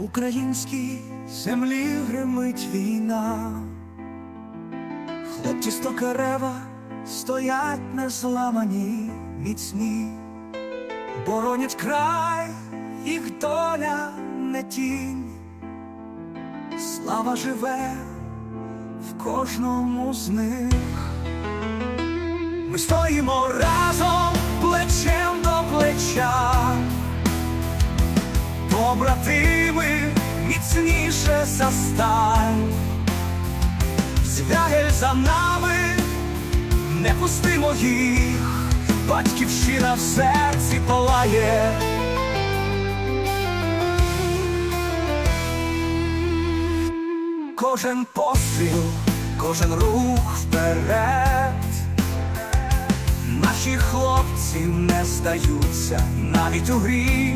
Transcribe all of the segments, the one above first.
українській землі гримить війна, хлопці з Токарева стоять незламані, міцні, боронять край, їх доля не тінь, слава живе в кожному з них. Ми стоїмо разом побратими міцніше за сталь, Звягель за нами, не пустимо їх, батьківщина в серці палає. Кожен постріл, кожен рух вперед. Наші хлопці не здаються навіть у грі.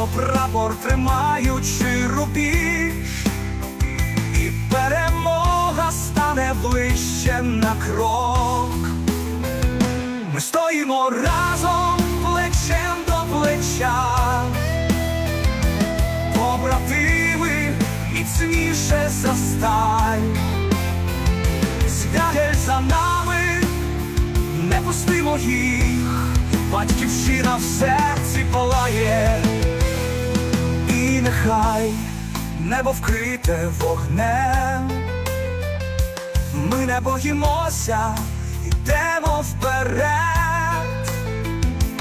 Підіймемо прапор, тримаючи рубіж, і перемога стане ближче на крок. Ми стоїмо разом плечем до плеча, побратими міцніше за сталь. Звягель за нами, не пустимо їх, батьківщина в серці палає, і нехай небо вкрите вогнем, ми не боїмося, йдемо вперед,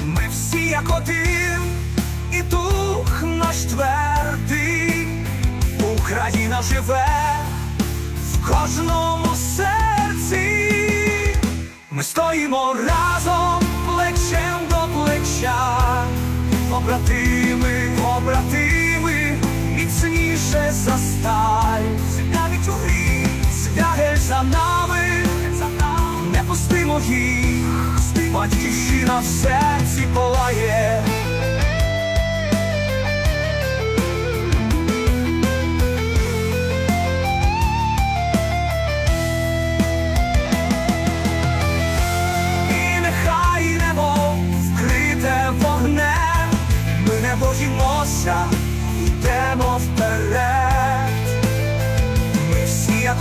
ми всі як один, і дух наш твердий, Україна живе в кожному серці. Ми стоїмо разом плечем до плеча, побратими, побратими, сталь, навіть у грі, звягель за нами, не пустимо їх, батьківщина в серці палає.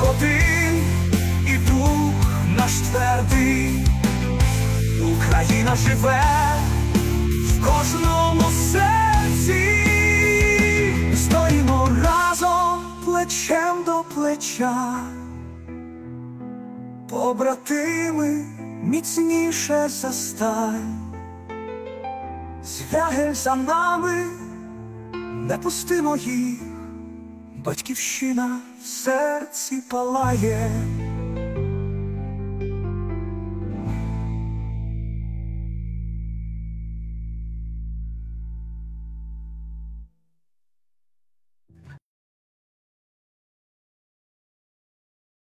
Один, і дух наш твердий, Україна живе в кожному серці, стоїмо разом плечем до плеча. Побратими міцніше за сталь, Звягель за нами, не пустимо їх, батьківщина в серці палає.